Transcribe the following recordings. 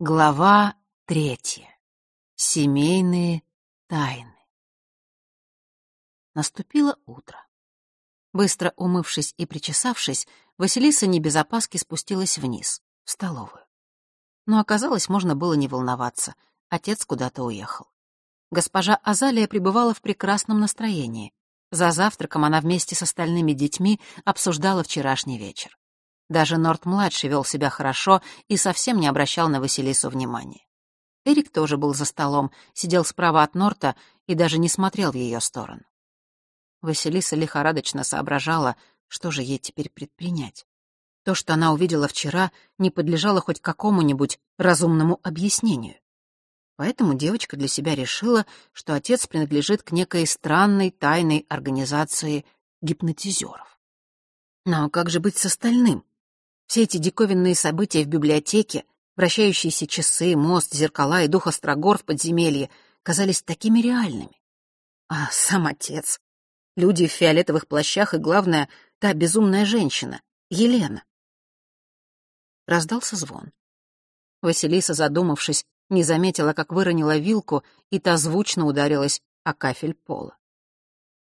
Глава третья. Семейные тайны. Наступило утро. Быстро умывшись и причесавшись, Василиса не без опаски спустилась вниз, в столовую. Но оказалось, можно было не волноваться. Отец куда-то уехал. Госпожа Азалия пребывала в прекрасном настроении. За завтраком она вместе с остальными детьми обсуждала вчерашний вечер. Даже Норт-младший вел себя хорошо и совсем не обращал на Василису внимания. Эрик тоже был за столом, сидел справа от Норта и даже не смотрел в ее сторону. Василиса лихорадочно соображала, что же ей теперь предпринять. То, что она увидела вчера, не подлежало хоть какому-нибудь разумному объяснению. Поэтому девочка для себя решила, что отец принадлежит к некой странной тайной организации гипнотизеров. Но как же быть с остальным? Все эти диковинные события в библиотеке, вращающиеся часы, мост, зеркала и дух Острогор в подземелье казались такими реальными. А сам отец, люди в фиолетовых плащах и, главное, та безумная женщина, Елена. Раздался звон. Василиса, задумавшись, не заметила, как выронила вилку, и та звучно ударилась о кафель пола.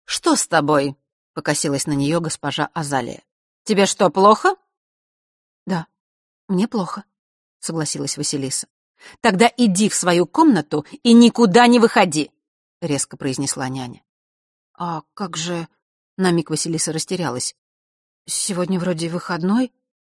«Что с тобой?» — покосилась на нее госпожа Азалия. «Тебе что, плохо?» «Да, мне плохо», — согласилась Василиса. «Тогда иди в свою комнату и никуда не выходи», — резко произнесла няня. «А как же...» — на миг Василиса растерялась. «Сегодня вроде выходной.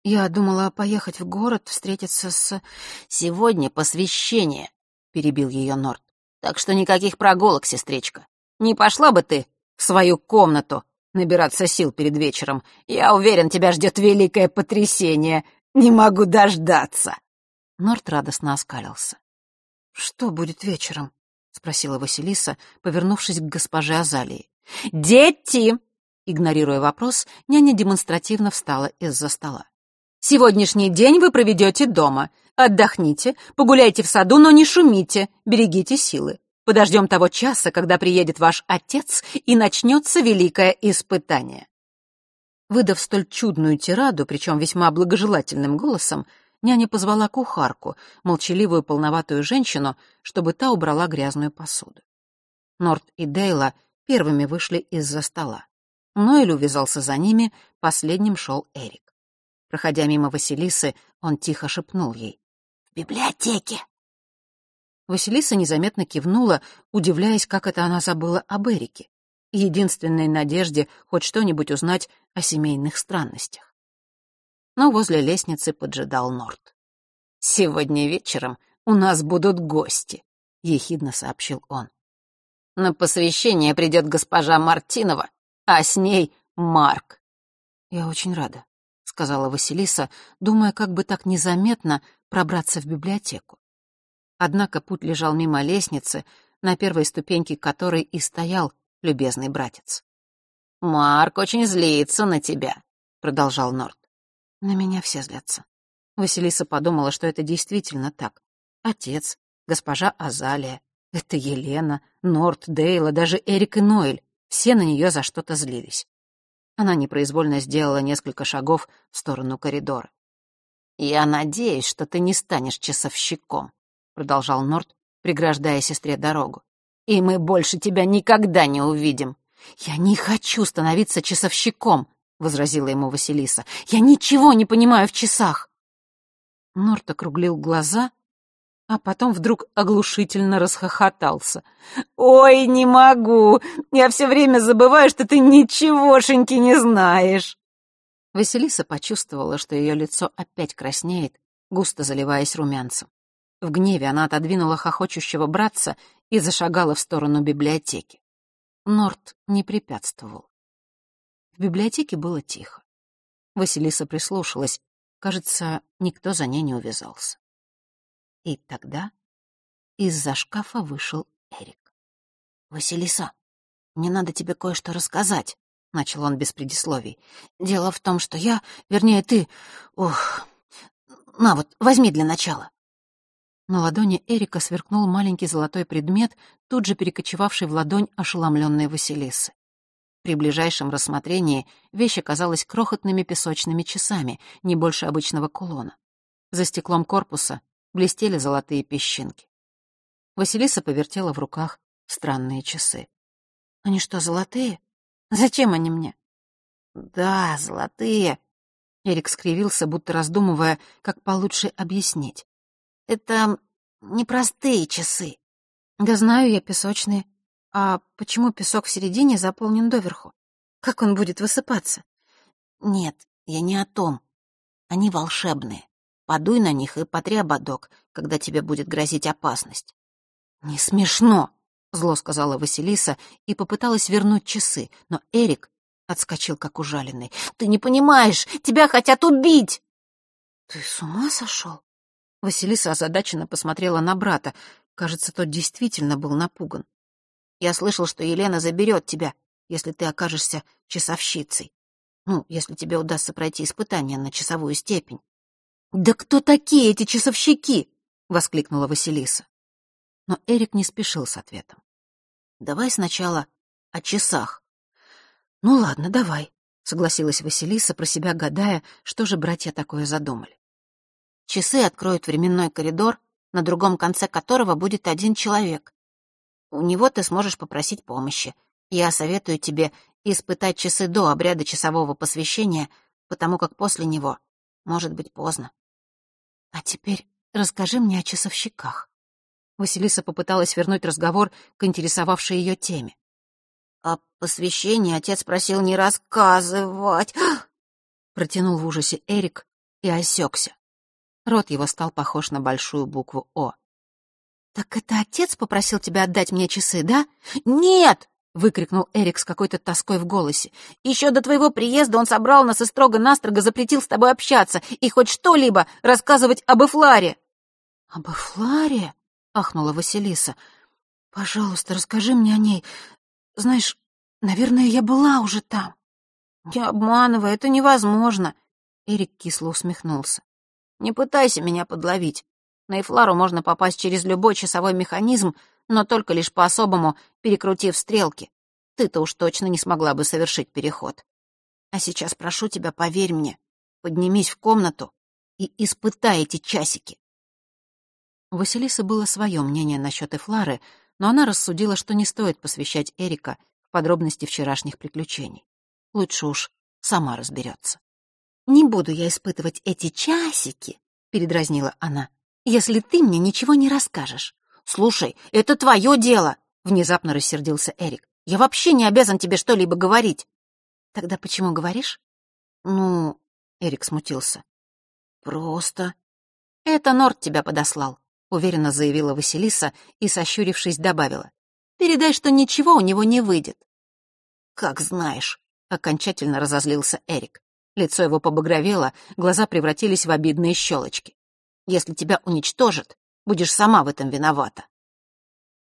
Я думала поехать в город, встретиться с...» «Сегодня посвящение», — перебил ее Норт. «Так что никаких прогулок, сестричка. Не пошла бы ты в свою комнату набираться сил перед вечером. Я уверен, тебя ждет великое потрясение. Не могу дождаться!» Норт радостно оскалился. «Что будет вечером?» — спросила Василиса, повернувшись к госпоже Азалии. «Дети!» Игнорируя вопрос, няня демонстративно встала из-за стола. «Сегодняшний день вы проведете дома. Отдохните, погуляйте в саду, но не шумите, берегите силы. Подождем того часа, когда приедет ваш отец, и начнется великое испытание». Выдав столь чудную тираду, причем весьма благожелательным голосом, няня позвала кухарку, молчаливую полноватую женщину, чтобы та убрала грязную посуду. Норт и Дейла первыми вышли из-за стола. Ноэль увязался за ними, последним шел Эрик. Проходя мимо Василисы, он тихо шепнул ей. «В библиотеке!» Василиса незаметно кивнула, удивляясь, как это она забыла об Эрике, единственной надежде хоть что-нибудь узнать о семейных странностях. Но возле лестницы поджидал Норт. «Сегодня вечером у нас будут гости», — ехидно сообщил он. «На посвящение придет госпожа Мартинова, а с ней Марк». «Я очень рада», — сказала Василиса, думая, как бы так незаметно пробраться в библиотеку. Однако путь лежал мимо лестницы, на первой ступеньке которой и стоял любезный братец. «Марк очень злится на тебя», — продолжал Норт. «На меня все злятся». Василиса подумала, что это действительно так. Отец, госпожа Азалия, это Елена, Норт, Дейла, даже Эрик и Ноэль. Все на нее за что-то злились. Она непроизвольно сделала несколько шагов в сторону коридора. «Я надеюсь, что ты не станешь часовщиком», продолжал Норт, преграждая сестре дорогу. «И мы больше тебя никогда не увидим». «Я не хочу становиться часовщиком», — возразила ему Василиса. «Я ничего не понимаю в часах». Норт округлил глаза, а потом вдруг оглушительно расхохотался. «Ой, не могу! Я все время забываю, что ты ничегошеньки не знаешь!» Василиса почувствовала, что ее лицо опять краснеет, густо заливаясь румянцем. В гневе она отодвинула хохочущего братца и зашагала в сторону библиотеки. Норт не препятствовал. В библиотеке было тихо. Василиса прислушалась. Кажется, никто за ней не увязался. И тогда из-за шкафа вышел Эрик. «Василиса, мне надо тебе кое-что рассказать», — начал он без предисловий. «Дело в том, что я, вернее, ты... Ух, на вот, возьми для начала». На ладони Эрика сверкнул маленький золотой предмет, тут же перекочевавший в ладонь ошеломленной Василисы. При ближайшем рассмотрении вещь оказалась крохотными песочными часами, не больше обычного кулона. За стеклом корпуса блестели золотые песчинки. Василиса повертела в руках странные часы. «Они что, золотые? Зачем они мне?» «Да, золотые», — Эрик скривился, будто раздумывая, как получше объяснить. «Это непростые часы». «Да знаю я, песочные. А почему песок в середине заполнен доверху? Как он будет высыпаться?» «Нет, я не о том. Они волшебные. Подуй на них и потри ободок, когда тебе будет грозить опасность». «Не смешно», — зло сказала Василиса и попыталась вернуть часы, но Эрик отскочил как ужаленный. «Ты не понимаешь! Тебя хотят убить!» «Ты с ума сошел?» Василиса озадаченно посмотрела на брата. Кажется, тот действительно был напуган. «Я слышал, что Елена заберет тебя, если ты окажешься часовщицей. Ну, если тебе удастся пройти испытание на часовую степень». «Да кто такие эти часовщики?» — воскликнула Василиса. Но Эрик не спешил с ответом. «Давай сначала о часах». «Ну ладно, давай», — согласилась Василиса, про себя гадая, что же братья такое задумали. «Часы откроют временной коридор, на другом конце которого будет один человек. У него ты сможешь попросить помощи. Я советую тебе испытать часы до обряда часового посвящения, потому как после него может быть поздно. А теперь расскажи мне о часовщиках. Василиса попыталась вернуть разговор к интересовавшей ее теме. «О посвящении отец просил не рассказывать!» Протянул в ужасе Эрик и осекся. Рот его стал похож на большую букву «О». «Так это отец попросил тебя отдать мне часы, да?» «Нет!» — выкрикнул Эрик с какой-то тоской в голосе. «Еще до твоего приезда он собрал нас и строго-настрого запретил с тобой общаться и хоть что-либо рассказывать об Эфларе». «Об Эфларе?» — ахнула Василиса. «Пожалуйста, расскажи мне о ней. Знаешь, наверное, я была уже там». «Не обманывай, это невозможно», — Эрик кисло усмехнулся. «Не пытайся меня подловить. На Эфлару можно попасть через любой часовой механизм, но только лишь по-особому, перекрутив стрелки. Ты-то уж точно не смогла бы совершить переход. А сейчас прошу тебя, поверь мне, поднимись в комнату и испытай эти часики. У Василисы было свое мнение насчет Эфлары, но она рассудила, что не стоит посвящать Эрика в подробности вчерашних приключений. Лучше уж сама разберется. «Не буду я испытывать эти часики», — передразнила она, «если ты мне ничего не расскажешь». «Слушай, это твое дело», — внезапно рассердился Эрик. «Я вообще не обязан тебе что-либо говорить». «Тогда почему говоришь?» «Ну...» — Эрик смутился. «Просто...» «Это Норд тебя подослал. — уверенно заявила Василиса и, сощурившись, добавила. «Передай, что ничего у него не выйдет». «Как знаешь», — окончательно разозлился Эрик. Лицо его побагровело, глаза превратились в обидные щелочки. «Если тебя уничтожат, будешь сама в этом виновата».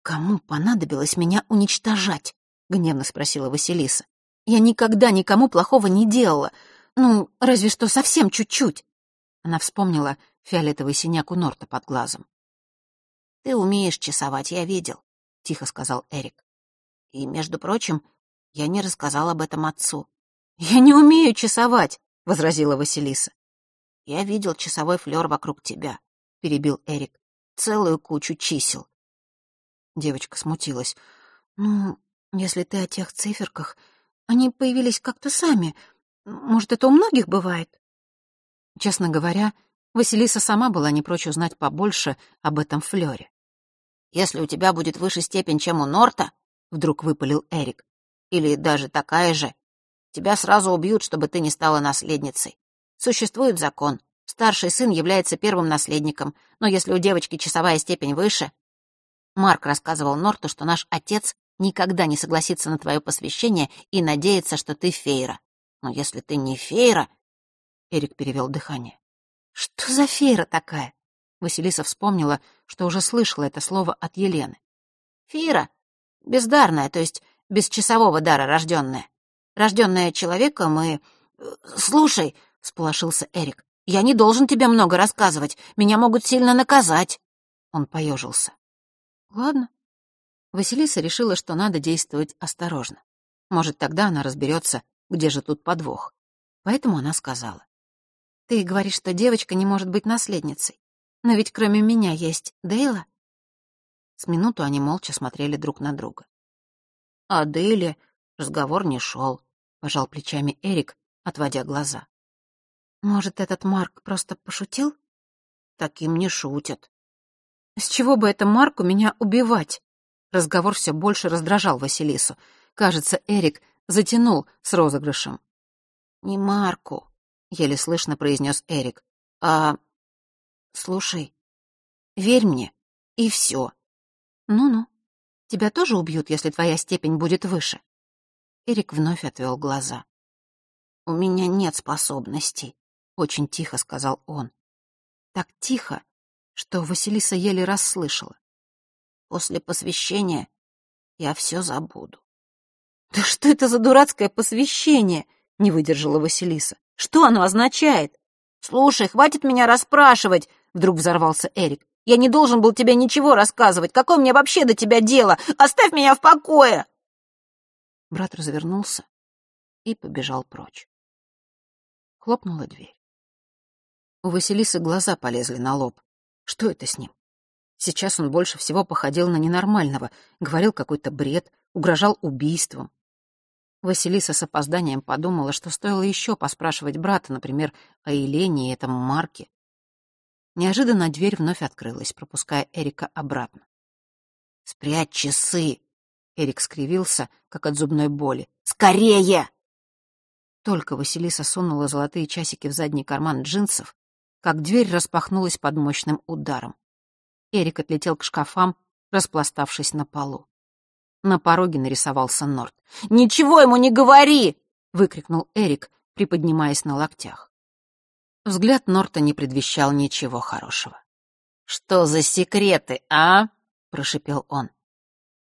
«Кому понадобилось меня уничтожать?» — гневно спросила Василиса. «Я никогда никому плохого не делала. Ну, разве что совсем чуть-чуть». Она вспомнила фиолетовый синяк у Норта под глазом. «Ты умеешь часовать, я видел», — тихо сказал Эрик. «И, между прочим, я не рассказал об этом отцу». «Я не умею часовать», — возразила Василиса. «Я видел часовой флёр вокруг тебя», — перебил Эрик. «Целую кучу чисел». Девочка смутилась. «Ну, если ты о тех циферках, они появились как-то сами. Может, это у многих бывает?» Честно говоря, Василиса сама была не прочь узнать побольше об этом флёре. «Если у тебя будет выше степень, чем у Норта», — вдруг выпалил Эрик, «или даже такая же, тебя сразу убьют, чтобы ты не стала наследницей. Существует закон. Старший сын является первым наследником, но если у девочки часовая степень выше... Марк рассказывал Норту, что наш отец никогда не согласится на твое посвящение и надеется, что ты фейра. Но если ты не фейра... Эрик перевел дыхание. Что за фейра такая? Василиса вспомнила, что уже слышала это слово от Елены. Фейра — бездарная, то есть без часового дара рожденная. Рожденная человеком и... Э, слушай, — сполошился Эрик, — я не должен тебе много рассказывать, меня могут сильно наказать. Он поежился. Ладно. Василиса решила, что надо действовать осторожно. Может, тогда она разберется, где же тут подвох. Поэтому она сказала. Ты говоришь, что девочка не может быть наследницей. Но ведь кроме меня есть Дейла. С минуту они молча смотрели друг на друга. О Дейле разговор не шел, пожал плечами Эрик, отводя глаза. Может, этот Марк просто пошутил? Таким не шутят. С чего бы это Марку меня убивать? Разговор все больше раздражал Василису. Кажется, Эрик затянул с розыгрышем. «Не Марку», — еле слышно произнес Эрик, — «а... Слушай, верь мне, и все. Ну-ну, тебя тоже убьют, если твоя степень будет выше». Эрик вновь отвел глаза. «У меня нет способностей», — очень тихо сказал он. Так тихо, что Василиса еле расслышала. «После посвящения я все забуду». «Да что это за дурацкое посвящение?» — не выдержала Василиса. «Что оно означает?» «Слушай, хватит меня расспрашивать!» — вдруг взорвался Эрик. «Я не должен был тебе ничего рассказывать. Какое мне вообще до тебя дело? Оставь меня в покое!» Брат развернулся и побежал прочь. Хлопнула дверь. У Василисы глаза полезли на лоб. Что это с ним? Сейчас он больше всего походил на ненормального, говорил какой-то бред, угрожал убийством. Василиса с опозданием подумала, что стоило еще поспрашивать брата, например, о Елене и этом Марке. Неожиданно дверь вновь открылась, пропуская Эрика обратно. «Спрячь часы!» Эрик скривился, как от зубной боли. «Скорее!» Только Василиса сунула золотые часики в задний карман джинсов, как дверь распахнулась под мощным ударом. Эрик отлетел к шкафам, распластавшись на полу. На пороге нарисовался Норт. «Ничего ему не говори!» — выкрикнул Эрик, приподнимаясь на локтях. Взгляд Норта не предвещал ничего хорошего. «Что за секреты, а?» — прошипел он.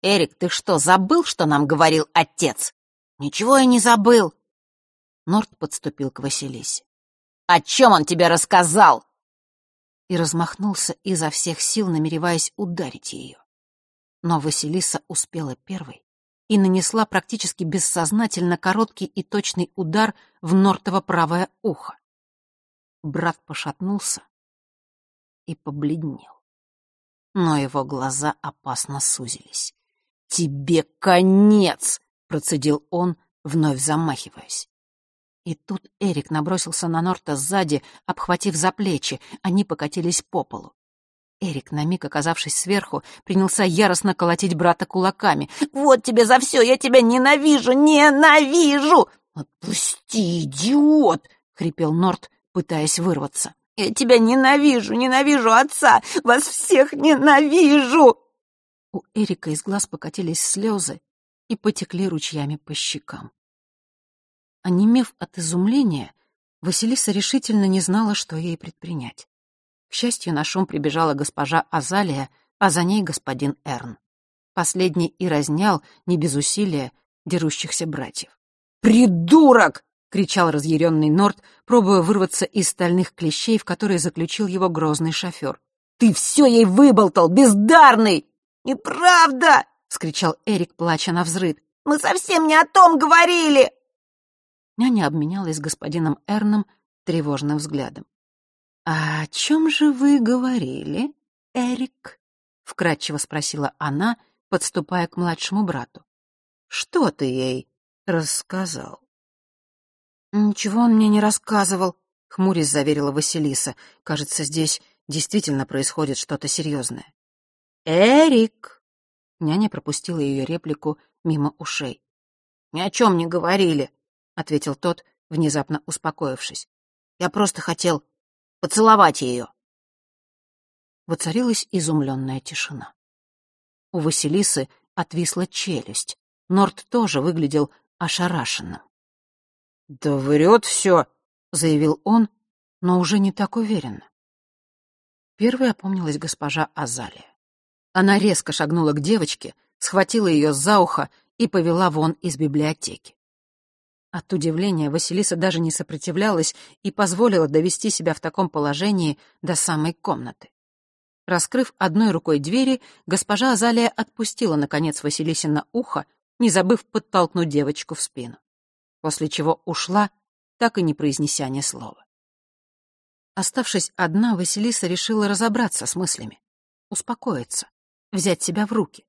«Эрик, ты что, забыл, что нам говорил отец?» «Ничего я не забыл!» Норт подступил к Василисе. «О чем он тебе рассказал?» И размахнулся изо всех сил, намереваясь ударить ее. Но Василиса успела первой и нанесла практически бессознательно короткий и точный удар в Нортово правое ухо. Брат пошатнулся и побледнел. Но его глаза опасно сузились. «Тебе конец!» — процедил он, вновь замахиваясь. И тут Эрик набросился на Норта сзади, обхватив за плечи. Они покатились по полу. Эрик, на миг оказавшись сверху, принялся яростно колотить брата кулаками. «Вот тебе за все! Я тебя ненавижу! Ненавижу!» «Отпусти, идиот!» — хрипел Норт, пытаясь вырваться. «Я тебя ненавижу! Ненавижу отца! Вас всех ненавижу!» У Эрика из глаз покатились слезы и потекли ручьями по щекам. Онемев от изумления, Василиса решительно не знала, что ей предпринять. К счастью, на шум прибежала госпожа Азалия, а за ней господин Эрн. Последний и разнял, не без усилия, дерущихся братьев. «Придурок!» — кричал разъяренный Норт, пробуя вырваться из стальных клещей, в которые заключил его грозный шофер. «Ты все ей выболтал, бездарный!» «Неправда!» — скричал Эрик, плача на взрыд. «Мы совсем не о том говорили!» Няня обменялась с господином Эрном тревожным взглядом. «А о чем же вы говорили, Эрик?» — вкратчиво спросила она, подступая к младшему брату. «Что ты ей рассказал?» «Ничего он мне не рассказывал», — хмурясь заверила Василиса. «Кажется, здесь действительно происходит что-то серьезное». «Эрик!» — няня пропустила ее реплику мимо ушей. «Ни о чем не говорили», — ответил тот, внезапно успокоившись. «Я просто хотел Поцеловать ее!» Воцарилась изумленная тишина. У Василисы отвисла челюсть. Норт тоже выглядел ошарашенным. «Да врет все!» — заявил он, но уже не так уверенно. Первой опомнилась госпожа Азалия. Она резко шагнула к девочке, схватила ее за ухо и повела вон из библиотеки. От удивления Василиса даже не сопротивлялась и позволила довести себя в таком положении до самой комнаты. Раскрыв одной рукой двери, госпожа Азалия отпустила, наконец, Василисе на ухо, не забыв подтолкнуть девочку в спину. После чего ушла, так и не произнеся ни слова. Оставшись одна, Василиса решила разобраться с мыслями, успокоиться, взять себя в руки.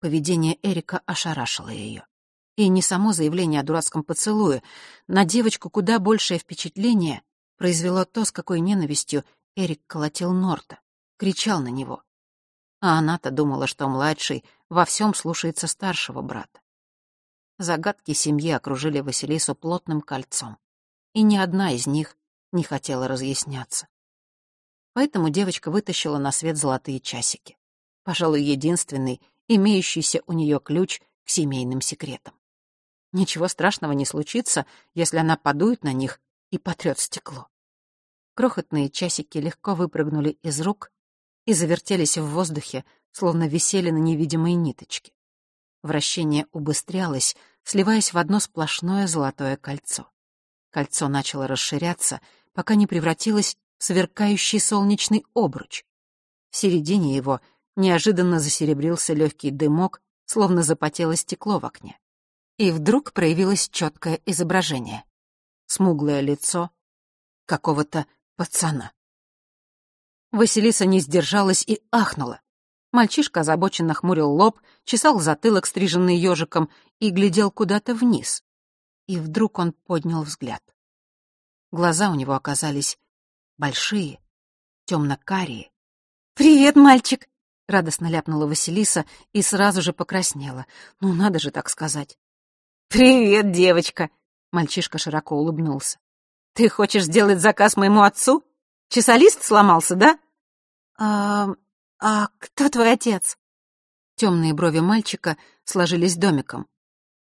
Поведение Эрика ошарашило ее. И не само заявление о дурацком поцелуе. На девочку куда большее впечатление произвело то, с какой ненавистью Эрик колотил Норта, кричал на него. А она-то думала, что младший во всем слушается старшего брата. Загадки семьи окружили Василису плотным кольцом, и ни одна из них не хотела разъясняться. Поэтому девочка вытащила на свет золотые часики. Пожалуй, единственный, имеющийся у нее ключ к семейным секретам. Ничего страшного не случится, если она подует на них и потрет стекло. Крохотные часики легко выпрыгнули из рук и завертелись в воздухе, словно висели на невидимой ниточке. Вращение убыстрялось, сливаясь в одно сплошное золотое кольцо. Кольцо начало расширяться, пока не превратилось в сверкающий солнечный обруч. В середине его неожиданно засеребрился легкий дымок, словно запотело стекло в окне. И вдруг проявилось четкое изображение. Смуглое лицо какого-то пацана. Василиса не сдержалась и ахнула. Мальчишка озабоченно хмурил лоб, чесал затылок, стриженный ежиком, и глядел куда-то вниз. И вдруг он поднял взгляд. Глаза у него оказались большие, темно-карие. «Привет, мальчик!» — радостно ляпнула Василиса и сразу же покраснела. Ну, надо же так сказать. «Привет, девочка!» — мальчишка широко улыбнулся. «Ты хочешь сделать заказ моему отцу? Часолист сломался, да?» «А... а кто твой отец?» Темные брови мальчика сложились домиком.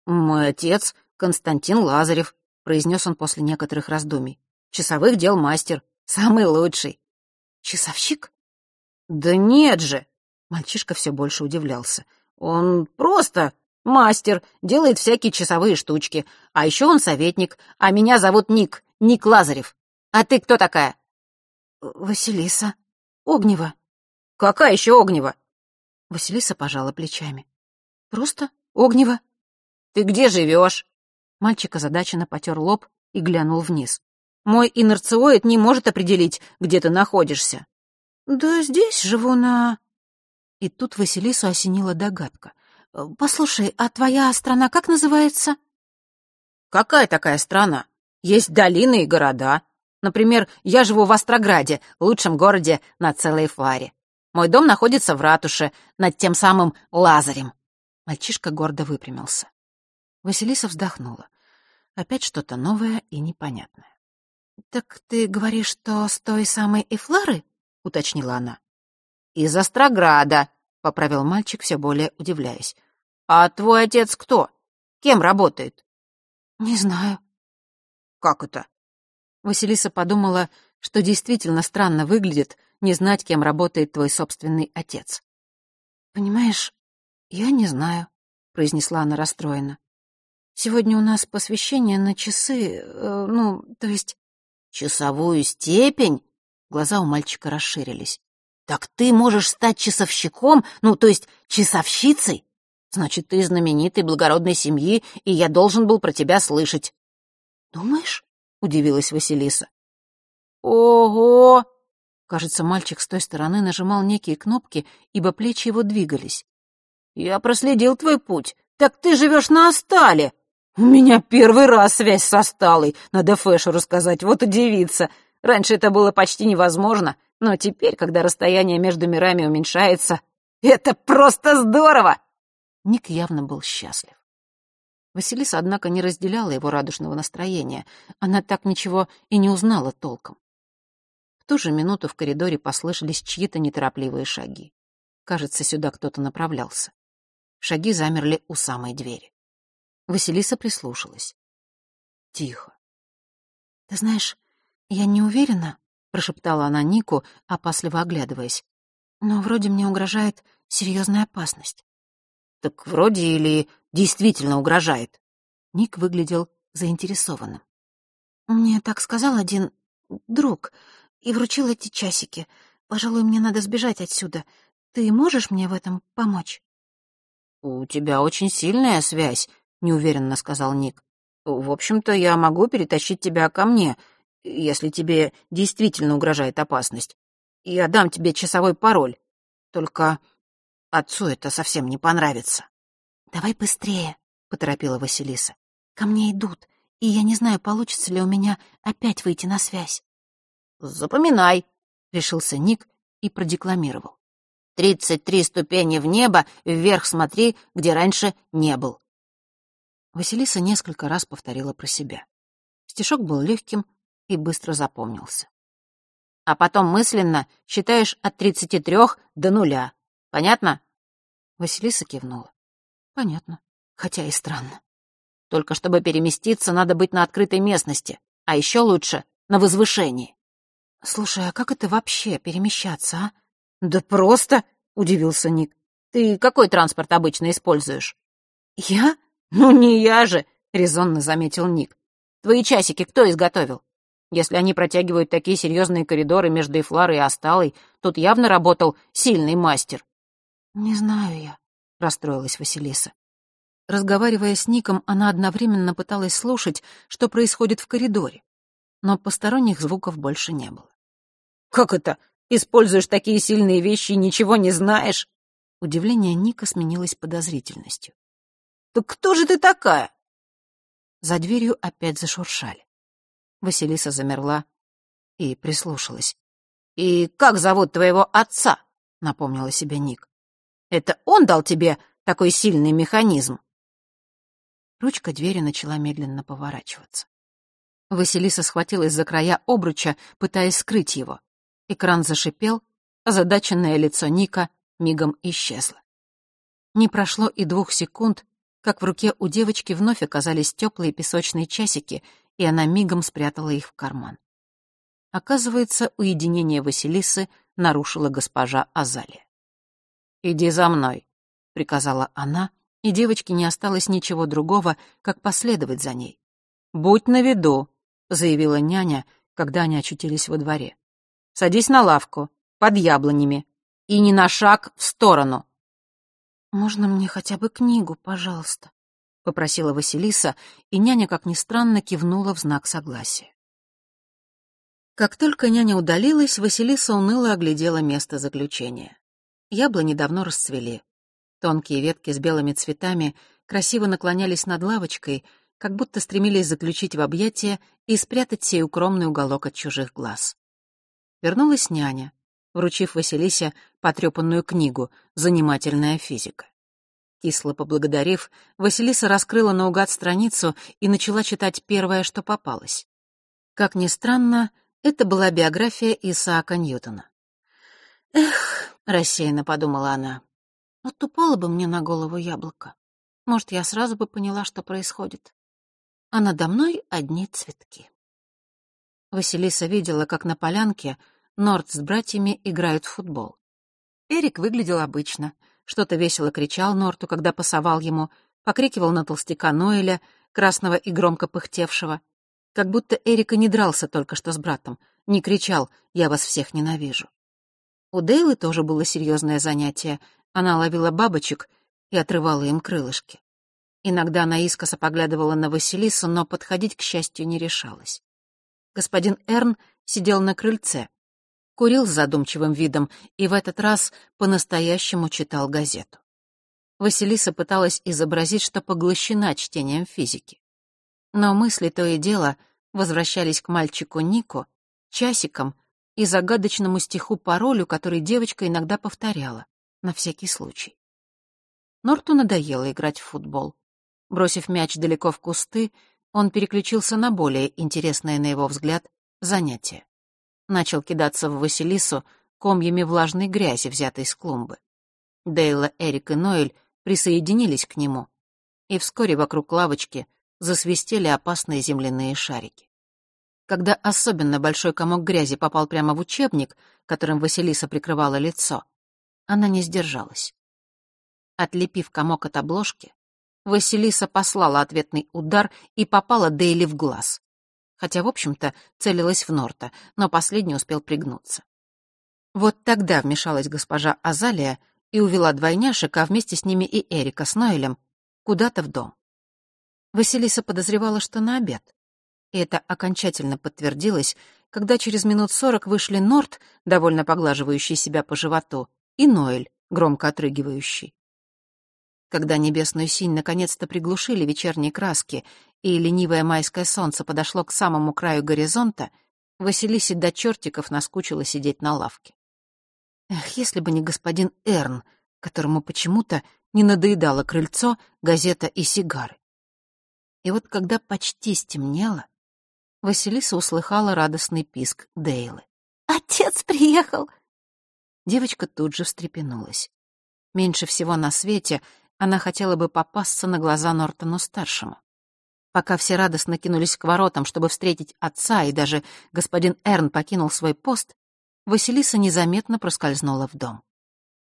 «Мой отец Константин Лазарев», — произнес он после некоторых раздумий. «Часовых дел мастер, самый лучший». «Часовщик?» «Да нет же!» — мальчишка все больше удивлялся. «Он просто мастер, делает всякие часовые штучки. А еще он советник, а меня зовут Ник, Ник Лазарев. А ты кто такая?» «Василиса. Огнева». «Какая еще Огнева?» Василиса пожала плечами. «Просто Огнева». «Ты где живешь?» Мальчик озадаченно потер лоб и глянул вниз. «Мой инерциоид не может определить, где ты находишься». «Да здесь живу на...» И тут Василису осенила догадка. «Послушай, а твоя страна как называется?» «Какая такая страна? Есть долины и города. Например, я живу в Острограде, лучшем городе на целой Фларе. Мой дом находится в ратуше, над тем самым Лазарем». Мальчишка гордо выпрямился. Василиса вздохнула. Опять что-то новое и непонятное. «Так ты говоришь, что с той самой Эфлары?» — уточнила она. «Из Острограда», — поправил мальчик, все более удивляясь. «А твой отец кто? Кем работает?» «Не знаю». «Как это?» Василиса подумала, что действительно странно выглядит не знать, кем работает твой собственный отец. «Понимаешь, я не знаю», — произнесла она расстроенно. Сегодня у нас посвящение на часы, э, ну, то есть...» «Часовую степень?» Глаза у мальчика расширились. «Так ты можешь стать часовщиком, ну, то есть часовщицей? Значит, ты знаменитый благородной семьи, и я должен был про тебя слышать». «Думаешь?» — удивилась Василиса. «Ого!» Кажется, мальчик с той стороны нажимал некие кнопки, ибо плечи его двигались. «Я проследил твой путь. Так ты живешь на Остале!» «У меня первый раз связь со Сталой. Надо Фэшу рассказать, вот удивиться. Раньше это было почти невозможно, но теперь, когда расстояние между мирами уменьшается, это просто здорово!» Ник явно был счастлив. Василиса, однако, не разделяла его радушного настроения. Она так ничего и не узнала толком. В ту же минуту в коридоре послышались чьи-то неторопливые шаги. Кажется, сюда кто-то направлялся. Шаги замерли у самой двери. Василиса прислушалась. Тихо. «Ты знаешь, я не уверена», — прошептала она Нику, опасливо оглядываясь. «Но вроде мне угрожает серьезная опасность». «Так вроде или действительно угрожает?» Ник выглядел заинтересованным. «Мне так сказал один друг и вручил эти часики. Пожалуй, мне надо сбежать отсюда. Ты можешь мне в этом помочь?» «У тебя очень сильная связь», — неуверенно сказал Ник. «В общем-то, я могу перетащить тебя ко мне. Если тебе действительно угрожает опасность. Я дам тебе часовой пароль. Только отцу это совсем не понравится». «Давай быстрее», — поторопила Василиса. «Ко мне идут, и я не знаю, получится ли у меня опять выйти на связь». «Запоминай», — решился Ник и продекламировал. «Тридцать три ступени в небо, вверх смотри, где раньше не был». Василиса несколько раз повторила про себя. Стишок был легким и быстро запомнился. А потом мысленно считаешь от тридцати трех до нуля. Понятно? Василиса кивнула. Понятно, хотя и странно. Только чтобы переместиться, надо быть на открытой местности, а еще лучше — на возвышении. «Слушай, а как это вообще перемещаться, а?» «Да просто!» — удивился Ник. «Ты какой транспорт обычно используешь?» «Я? Ну, не я же!» — резонно заметил Ник. «Твои часики кто изготовил? Если они протягивают такие серьезные коридоры между Эфларой и Осталой, тут явно работал сильный мастер». «Не знаю я», — расстроилась Василиса. Разговаривая с Ником, она одновременно пыталась слушать, что происходит в коридоре. Но посторонних звуков больше не было. «Как это? Используешь такие сильные вещи и ничего не знаешь?» Удивление Ника сменилось подозрительностью. «Так кто же ты такая?» За дверью опять зашуршали. Василиса замерла и прислушалась. «И как зовут твоего отца?» — напомнила себе Ник. «Это он дал тебе такой сильный механизм?» Ручка двери начала медленно поворачиваться. Василиса схватилась за края обруча, пытаясь скрыть его. Экран зашипел, озадаченное лицо Ника мигом исчезло. Не прошло и двух секунд, как в руке у девочки вновь оказались теплые песочные часики, и она мигом спрятала их в карман. Оказывается, уединение Василисы нарушила госпожа Азалия. «Иди за мной», — приказала она, — и девочке не осталось ничего другого, как последовать за ней. «Будь на виду», — заявила няня, когда они очутились во дворе. «Садись на лавку, под яблонями, и не на шаг в сторону». «Можно мне хотя бы книгу, пожалуйста?» — попросила Василиса, и няня, как ни странно, кивнула в знак согласия. Как только няня удалилась, Василиса уныло оглядела место заключения. Яблони давно расцвели. Тонкие ветки с белыми цветами красиво наклонялись над лавочкой, как будто стремились заключить в объятия и спрятать сей укромный уголок от чужих глаз. Вернулась няня, вручив Василисе потрепанную книгу «Занимательная физика». Кисло поблагодарив, Василиса раскрыла наугад страницу и начала читать первое, что попалось. Как ни странно, это была биография Исаака Ньютона. «Эх», — рассеянно подумала она, вот упало бы мне на голову яблоко. Может, я сразу бы поняла, что происходит. А надо мной одни цветки. Василиса видела, как на полянке Норд с братьями играют в футбол. Эрик выглядел обычно. Что-то весело кричал Норту, когда пасовал ему, покрикивал на толстяка Ноэля, красного и громко пыхтевшего. Как будто Эрика не дрался только что с братом, не кричал «Я вас всех ненавижу». У Дейлы тоже было серьезное занятие она ловила бабочек и отрывала им крылышки. Иногда она искоса поглядывала на Василису, но подходить, к счастью, не решалась. Господин Эрн сидел на крыльце, курил с задумчивым видом и в этот раз по-настоящему читал газету. Василиса пыталась изобразить, что поглощена чтением физики. Но мысли то и дело возвращались к мальчику Нику, часикам и загадочному стиху-паролю, который девочка иногда повторяла на всякий случай. Норту надоело играть в футбол. Бросив мяч далеко в кусты, он переключился на более интересное, на его взгляд, занятие. Начал кидаться в Василису комьями влажной грязи, взятой с клумбы. Дейла, Эрик и Ноэль присоединились к нему, и вскоре вокруг лавочки засвистели опасные земляные шарики. Когда особенно большой комок грязи попал прямо в учебник, которым Василиса прикрывала лицо, она не сдержалась. Отлепив комок от обложки, Василиса послала ответный удар и попала Дейли в глаз. Хотя, в общем-то, целилась в Норта, но последний успел пригнуться. Вот тогда вмешалась госпожа Азалия и увела двойняшек, а вместе с ними и Эрика с Ноэлем, куда-то в дом. Василиса подозревала, что на обед. И это окончательно подтвердилось, когда через минут сорок вышли Норт, довольно поглаживающий себя по животу, и Ноэль, громко отрыгивающий. Когда небесную синь наконец-то приглушили вечерние краски, и ленивое майское солнце подошло к самому краю горизонта, Василисе до чертиков наскучило сидеть на лавке. Эх, если бы не господин Эрн, которому почему-то не надоедало крыльцо, газета и сигары. И вот когда почти стемнело, Василиса услыхала радостный писк Дейлы. «Отец приехал!» Девочка тут же встрепенулась. Меньше всего на свете она хотела бы попасться на глаза Нортону-старшему. Пока все радостно кинулись к воротам, чтобы встретить отца, и даже господин Эрн покинул свой пост, Василиса незаметно проскользнула в дом.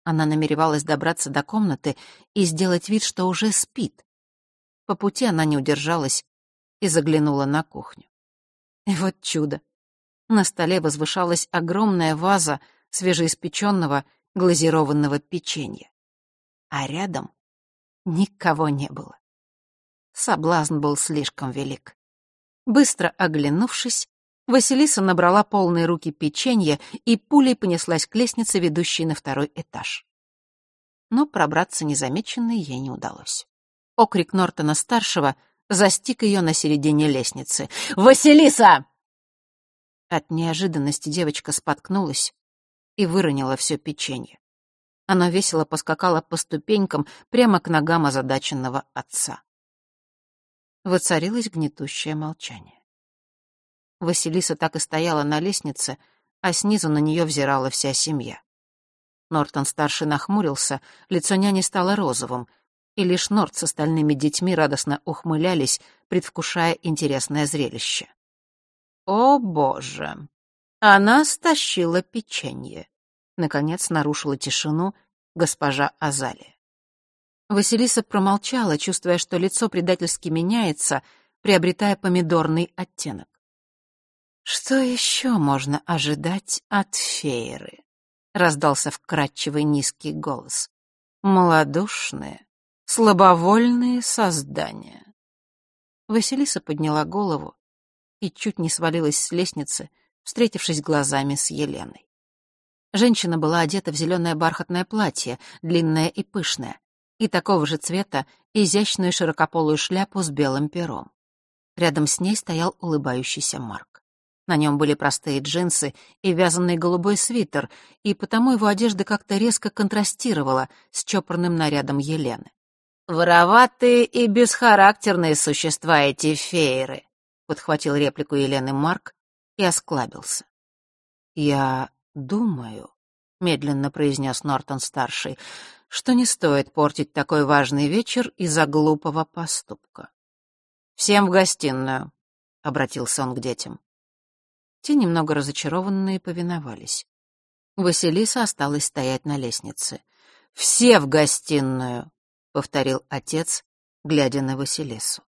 Она намеревалась добраться до комнаты и сделать вид, что уже спит. По пути она не удержалась и заглянула на кухню. И вот чудо. На столе возвышалась огромная ваза свежеиспеченного глазированного печенья. А рядом никого не было. Соблазн был слишком велик. Быстро оглянувшись, Василиса набрала полные руки печенья и пулей понеслась к лестнице, ведущей на второй этаж. Но пробраться незамеченной ей не удалось. Окрик Нортона-старшего застиг ее на середине лестницы. «Василиса!» От неожиданности девочка споткнулась и выронила все печенье. Оно весело поскакало по ступенькам прямо к ногам озадаченного отца. Воцарилось гнетущее молчание. Василиса так и стояла на лестнице, а снизу на нее взирала вся семья. Нортон-старший нахмурился, лицо няни стало розовым, и лишь Норт с остальными детьми радостно ухмылялись, предвкушая интересное зрелище. «О, боже! Она стащила печенье!» Наконец нарушила тишину госпожа Азалия. Василиса промолчала, чувствуя, что лицо предательски меняется, приобретая помидорный оттенок. «Что еще можно ожидать от фееры?» — раздался вкрадчивый низкий голос. «Молодушные, слабовольные создания». Василиса подняла голову и чуть не свалилась с лестницы, встретившись глазами с Еленой. Женщина была одета в зеленое бархатное платье, длинное и пышное, и такого же цвета изящную широкополую шляпу с белым пером. Рядом с ней стоял улыбающийся Марк. На нем были простые джинсы и вязаный голубой свитер, и потому его одежда как-то резко контрастировала с чопорным нарядом Елены. «Вороватые и бесхарактерные существа эти фееры», — подхватил реплику Елены Марк и осклабился. «Я думаю», — медленно произнес Нортон-старший, «что не стоит портить такой важный вечер из-за глупого поступка». «Всем в гостиную», — обратился он к детям. Те, немного разочарованные, повиновались. Василиса осталась стоять на лестнице. «Все в гостиную!» — повторил отец, глядя на Василису.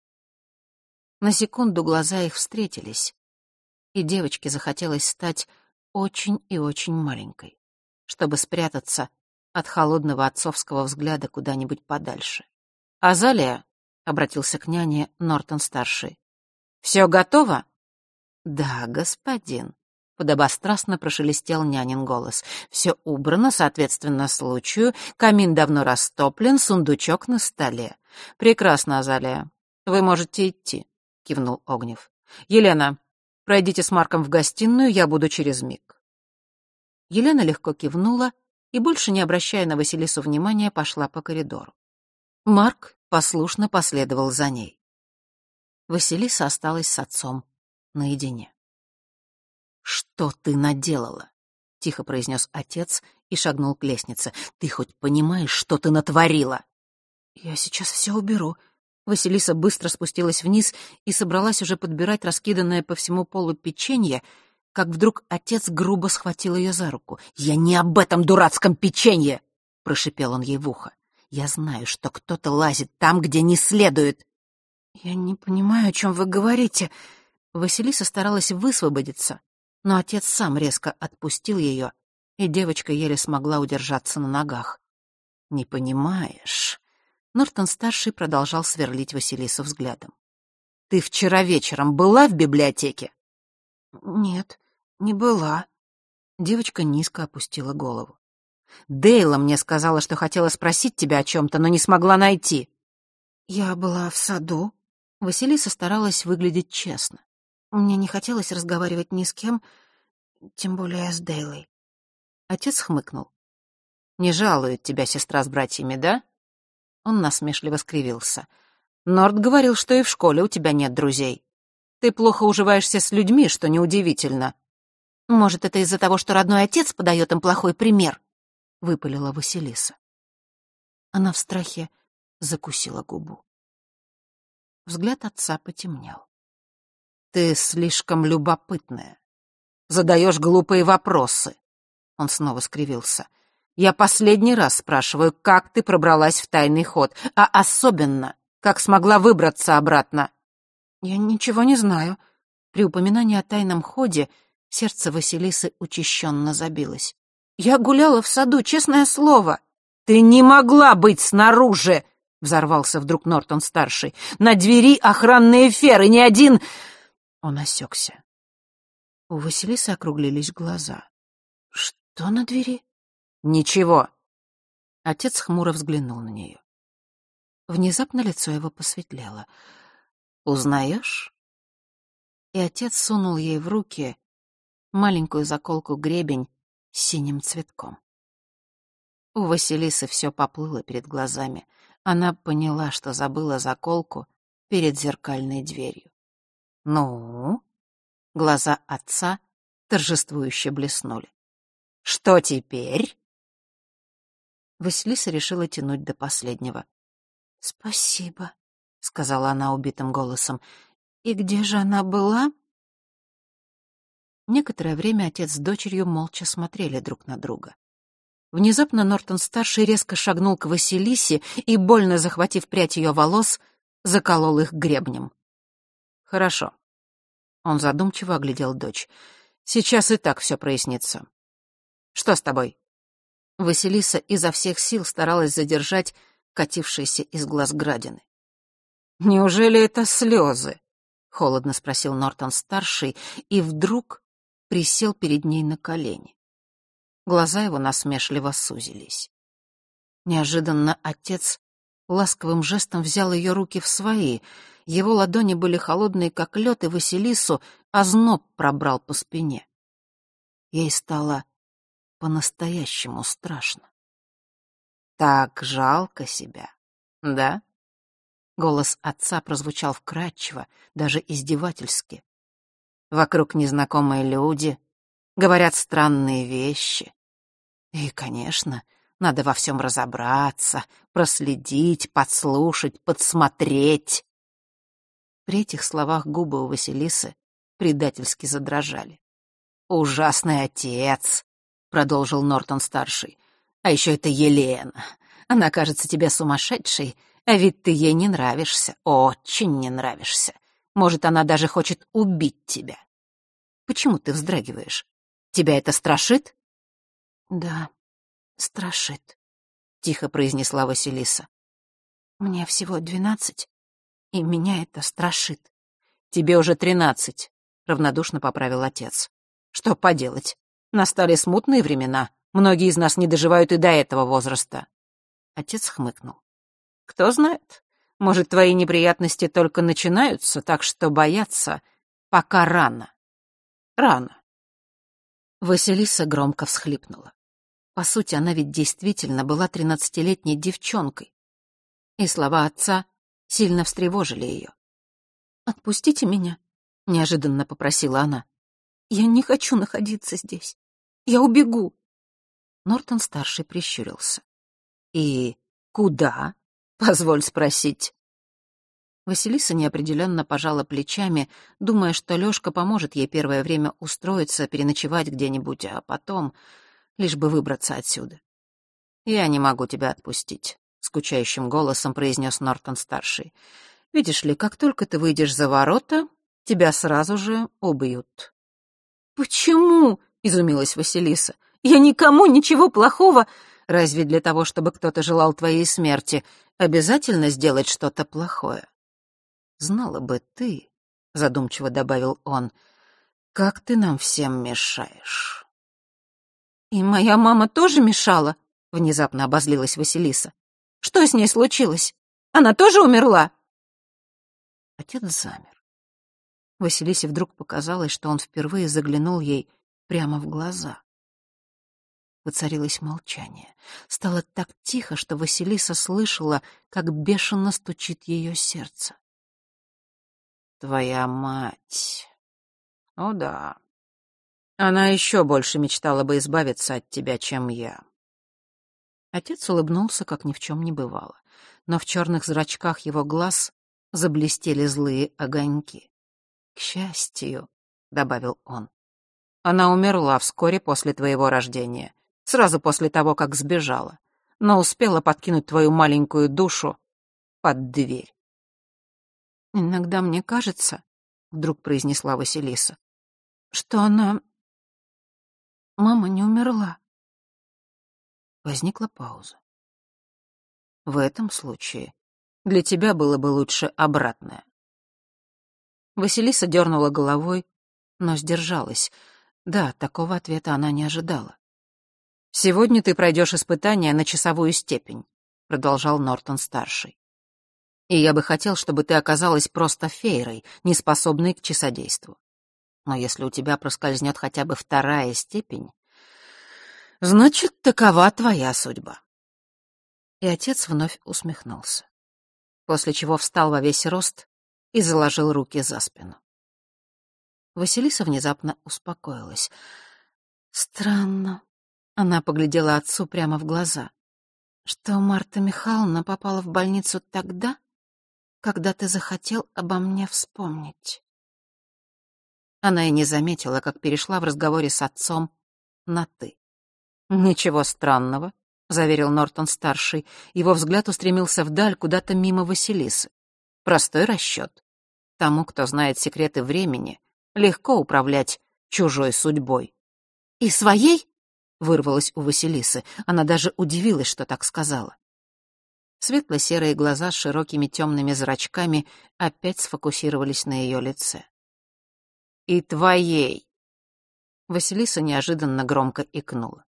На секунду глаза их встретились, и девочке захотелось стать очень и очень маленькой, чтобы спрятаться от холодного отцовского взгляда куда-нибудь подальше. «Азалия», — обратился к няне Нортон-старший, — «все готово?» «Да, господин», — подобострастно прошелестел нянин голос. «Все убрано, соответственно, случаю. Камин давно растоплен, сундучок на столе. Прекрасно, Азалия. Вы можете идти», — кивнул Огнев. «Елена, пройдите с Марком в гостиную, я буду через миг». Елена легко кивнула и, больше не обращая на Василису внимания, пошла по коридору. Марк послушно последовал за ней. Василиса осталась с отцом наедине. «Что ты наделала?» — тихо произнес отец и шагнул к лестнице. «Ты хоть понимаешь, что ты натворила?» «Я сейчас все уберу». Василиса быстро спустилась вниз и собралась уже подбирать раскиданное по всему полу печенье, как вдруг отец грубо схватил ее за руку. «Я не об этом дурацком печенье!» — прошипел он ей в ухо. «Я знаю, что кто-то лазит там, где не следует». «Я не понимаю, о чем вы говорите», Василиса старалась высвободиться, но отец сам резко отпустил ее, и девочка еле смогла удержаться на ногах. «Не понимаешь?» Нортон-старший продолжал сверлить Василису взглядом. Ты вчера вечером была в библиотеке?» «Нет, не была». Девочка низко опустила голову. «Дейла мне сказала, что хотела спросить тебя о чем-то, но не смогла найти». «Я была в саду». Василиса старалась выглядеть честно. Мне не хотелось разговаривать ни с кем, тем более с Дейлой. Отец хмыкнул. «Не жалует тебя сестра с братьями, да?» Он насмешливо скривился. «Норд говорил, что и в школе у тебя нет друзей. Ты плохо уживаешься с людьми, что неудивительно». «Может, это из-за того, что родной отец подает им плохой пример?» — выпалила Василиса. Она в страхе закусила губу. Взгляд отца потемнел. «Ты слишком любопытная. Задаешь глупые вопросы». Он снова скривился. «Я последний раз спрашиваю, как ты пробралась в тайный ход, а особенно, как смогла выбраться обратно». «Я ничего не знаю». При упоминании о тайном ходе сердце Василисы учащенно забилось. «Я гуляла в саду, честное слово». «Ты не могла быть снаружи!» — взорвался вдруг Нортон-старший. «На двери охранные феры, ни один...» Он осекся. У Василисы округлились глаза. «Что на двери?» «Ничего». Отец хмуро взглянул на нее. Внезапно лицо его посветлело. «Узнаешь?» И отец сунул ей в руки маленькую заколку-гребень с синим цветком. У Василисы все поплыло перед глазами. Она поняла, что забыла заколку перед зеркальной дверью. «Ну?» Глаза отца торжествующе блеснули. «Что теперь?» Василиса решила тянуть до последнего. «Спасибо», — сказала она убитым голосом. «И где же она была?» Некоторое время отец с дочерью молча смотрели друг на друга. Внезапно Нортон-старший резко шагнул к Василисе и, больно захватив прядь ее волос, заколол их гребнем. «Хорошо». Он задумчиво оглядел дочь. «Сейчас и так все прояснится. Что с тобой?» Василиса изо всех сил старалась задержать катившиеся из глаз градины. «Неужели это слезы?» — холодно спросил Нортон-старший, и вдруг присел перед ней на колени. Глаза его насмешливо сузились. Неожиданно отец ласковым жестом взял ее руки в свои. Его ладони были холодные, как лед, и Василису озноб пробрал по спине. Ей стало по-настоящему страшно. «Так жалко себя, да?» Голос отца прозвучал вкрадчиво, даже издевательски. Вокруг незнакомые люди, говорят странные вещи. И, конечно, надо во всем разобраться, проследить, подслушать, подсмотреть. При этих словах губы у Василисы предательски задрожали. «Ужасный отец», — продолжил Нортон-старший. «А еще это Елена. Она кажется тебе сумасшедшей, а ведь ты ей не нравишься, очень не нравишься. Может, она даже хочет убить тебя. Почему ты вздрагиваешь? Тебя это страшит? Да, страшит, тихо произнесла Василиса. Мне всего двенадцать, и меня это страшит. Тебе уже тринадцать, равнодушно поправил отец. Что поделать? Настали смутные времена. Многие из нас не доживают и до этого возраста. Отец хмыкнул. Кто знает, может, твои неприятности только начинаются, так что бояться пока рано. Рано. Василиса громко всхлипнула. По сути, она ведь действительно была тринадцатилетней девчонкой. И слова отца сильно встревожили ее. «Отпустите меня», — неожиданно попросила она. «Я не хочу находиться здесь. Я убегу». Нортон-старший прищурился. «И куда?» Позволь спросить. Василиса неопределенно пожала плечами, думая, что Лёшка поможет ей первое время устроиться, переночевать где-нибудь, а потом лишь бы выбраться отсюда. «Я не могу тебя отпустить», — скучающим голосом произнес Нортон-старший. «Видишь ли, как только ты выйдешь за ворота, тебя сразу же убьют». «Почему?» — изумилась Василиса. «Я никому ничего плохого...» «Разве для того, чтобы кто-то желал твоей смерти, обязательно сделать что-то плохое. Знала бы ты, — задумчиво добавил он, — как ты нам всем мешаешь. «И моя мама тоже мешала?» — внезапно обозлилась Василиса. «Что с ней случилось? Она тоже умерла?» Отец замер. Василисе вдруг показалось, что он впервые заглянул ей прямо в глаза. Воцарилось молчание. Стало так тихо, что Василиса слышала, как бешено стучит ее сердце. «Твоя мать...» «О да. Она еще больше мечтала бы избавиться от тебя, чем я». Отец улыбнулся, как ни в чем не бывало, но в черных зрачках его глаз заблестели злые огоньки. «К счастью», — добавил он, — «она умерла вскоре после твоего рождения сразу после того, как сбежала, но успела подкинуть твою маленькую душу под дверь. «Иногда мне кажется», — вдруг произнесла Василиса, «что она... Мама не умерла». Возникла пауза. В этом случае для тебя было бы лучше обратное. Василиса дернула головой, но сдержалась. Да, такого ответа она не ожидала. «Сегодня ты пройдешь испытание на часовую степень», — продолжал Нортон-старший. «И я бы хотел, чтобы ты оказалась просто фейрой, неспособной к часодейству. Но если у тебя проскользнет хотя бы вторая степень, значит, такова твоя судьба». И отец вновь усмехнулся, после чего встал во весь рост и заложил руки за спину. Василиса внезапно успокоилась. «Странно», она поглядела отцу прямо в глаза. «Что Марта Михайловна попала в больницу тогда, когда ты захотел обо мне вспомнить?» Она и не заметила, как перешла в разговоре с отцом на «ты». «Ничего странного», — заверил Нортон-старший. Его взгляд устремился вдаль, куда-то мимо Василисы. «Простой расчет. Тому, кто знает секреты времени, легко управлять чужой судьбой». «И своей?» — вырвалось у Василисы. Она даже удивилась, что так сказала. Светло-серые глаза с широкими темными зрачками опять сфокусировались на ее лице. «И твоей!» Василиса неожиданно громко икнула.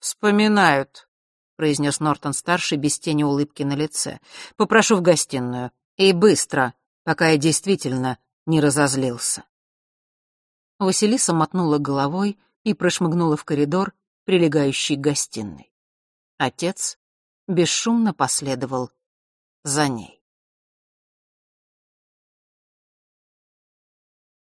«Вспоминают», — произнес Нортон-старший без тени улыбки на лице. «Попрошу в гостиную. И быстро, пока я действительно не разозлился». Василиса мотнула головой и прошмыгнула в коридор, прилегающий к гостиной. Отец бесшумно последовал за ней.